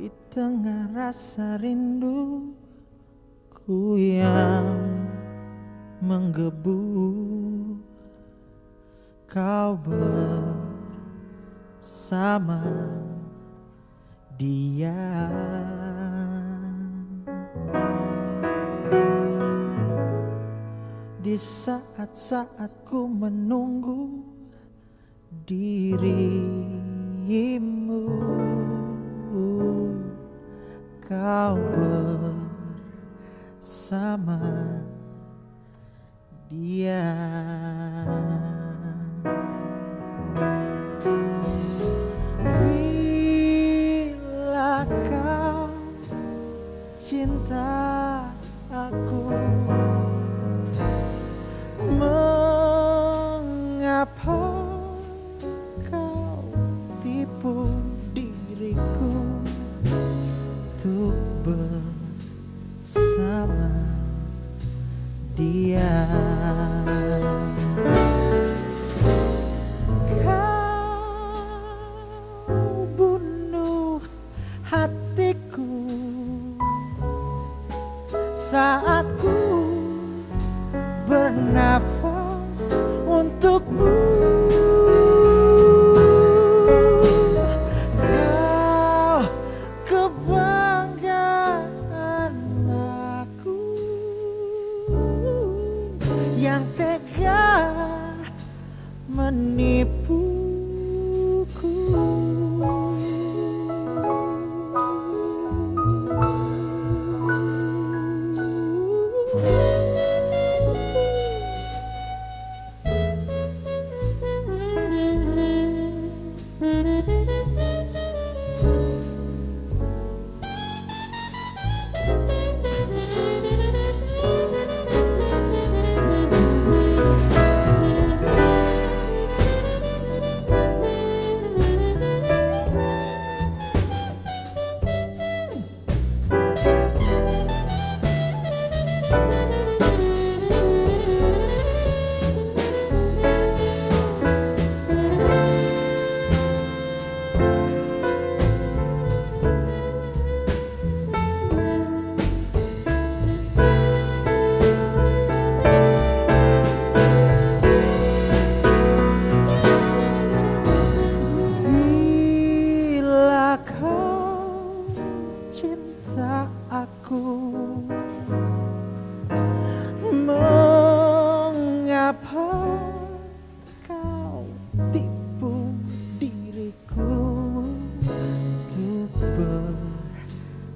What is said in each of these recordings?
Di tengah rasa rindu ku yang menggebu. Kau bersama dia. Di saat-saat ku menunggu dirimu Kau bersama dia. Bila kau cinta aku Untuk bersama dia. Kau bunuh hatiku Saat ku bernafas untukmu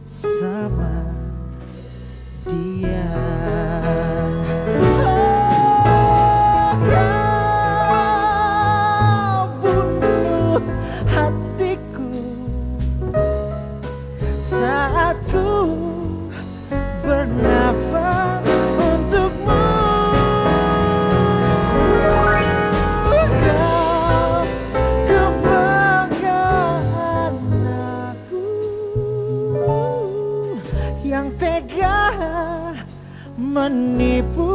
bersama Yang tega menipu